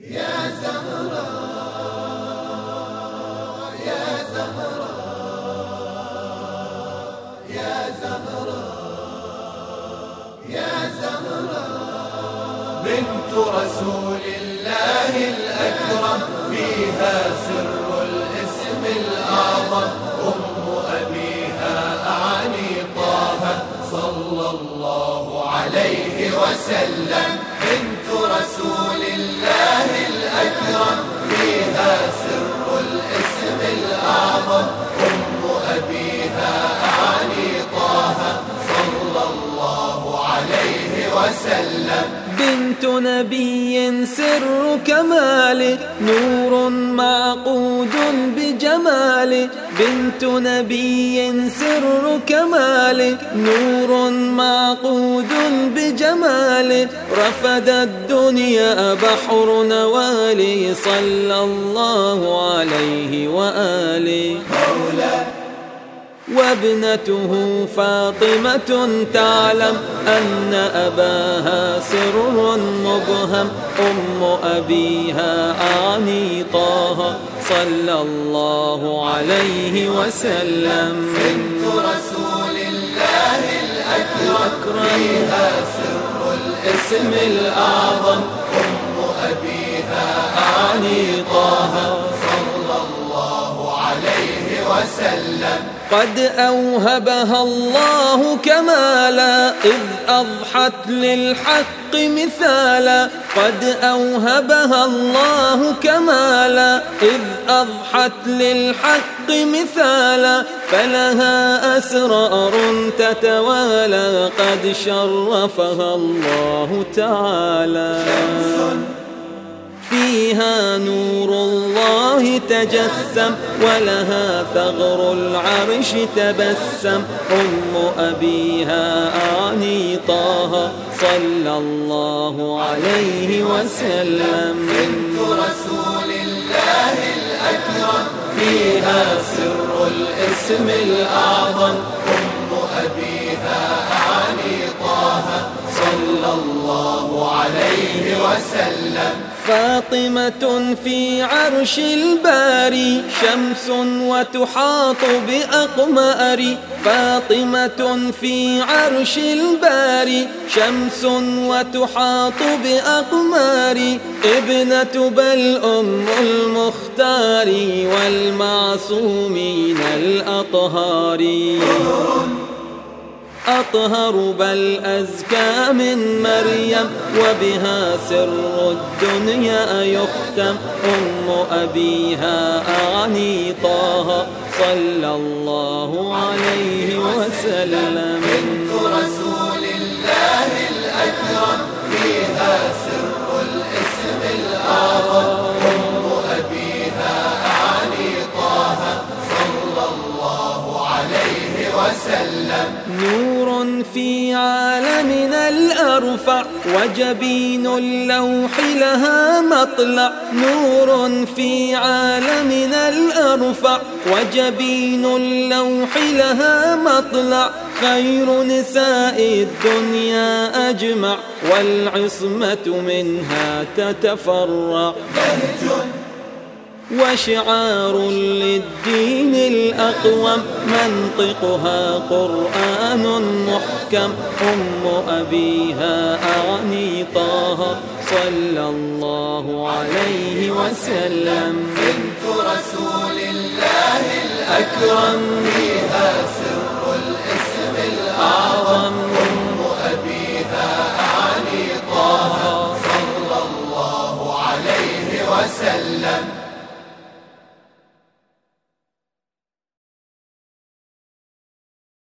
يا زهرة يا زهرة يا زهرة يا زهرة بنت رسول الله الأكرم فيها سر الاسم الأعظم. أم أبيها أعني طه صلى الله عليه وسلم. بنت رسول وسلم بنت نبي سر كمال نور معقود بجمال. بنت نبي سر كمال نور معقود بجمال. رفد الدنيا بحر نوالي صلى الله عليه وآله. وابنته فاطمة تعلم أن أباها سر مبهم. أم أبيها أعني طه صلى الله عليه وسلم. بنت رسول الله الأكرم. فيها سر الاسم الأعظم. وسلم. قد أوهبها الله كمالا إذ أضحت للحق مثالا. قد أوهبها الله كمالا إذ أضحت للحق مثالا. فلها أسرار تتوالى قد شرفها الله تعالى. فيها نور الله تجسم ولها ثغر العرش تبسم. أم أبيها أعني طه صلى الله عليه وسلم. بنت رسول الله الأكرم فيها سر الاسم الأعظم. أم أبيها أعني طه صلى الله عليه وسلم. فاطمة في عرش الباري شمس وتحاط بأقمار. فاطمة في عرش الباري شمس وتحاط بأقمار. ابنة بل أم المختار والمعصومين الأطهار. أطهر بل أزكى من مريم وبها سر الدنيا يختم. أم أبيها أعني طه صلى الله عليه وسلم. في عالمنا الأرفع وجبين اللوح لها مطلع. نور في عالمنا الأرفع وجبين اللوح لها مطلع. خير نساء الدنيا أجمع والعصمة منها تتفرع. وشعار للدين الأقوم منطقها قرآن محكم. أم أبيها أعني طه صلى الله عليه وسلم. بنت رسول الله الأكرم فيها سر الاسم الأعظم. أم أبيها أعني طه صلى الله عليه وسلم.